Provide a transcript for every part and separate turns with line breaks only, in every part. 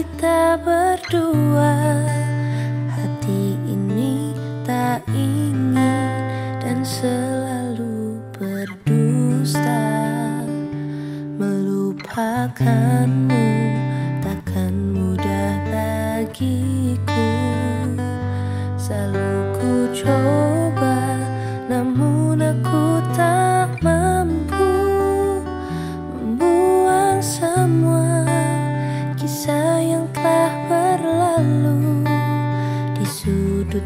kita berdua. Hati ini tak ingin dan selalu berdusta. Melupakanmu takkan mudah bagiku. Selalu ku coba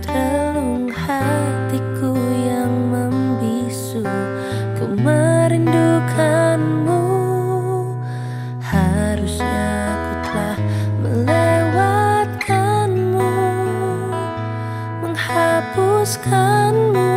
sudut hatiku yang membisu. Ku merindukanmu. Harusnya aku telah melewatkanmu menghapuskanmu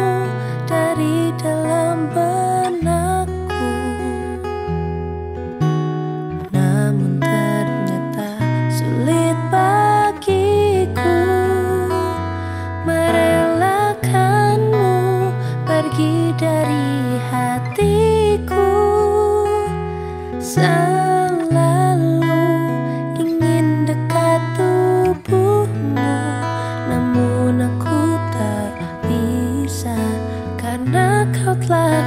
Selalu ingin dekat tubuhmu Namun aku tak bisa Karena kau telah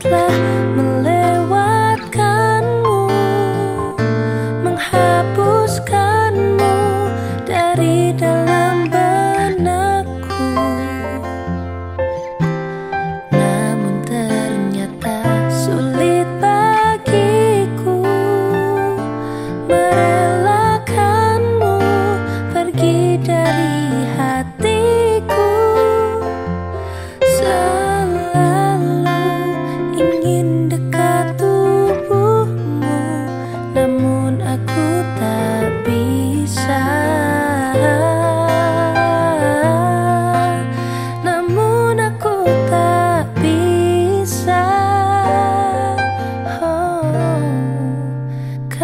telah melewatkanmu Menghapuskanmu dari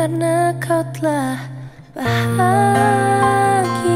Karena kau telah bahagia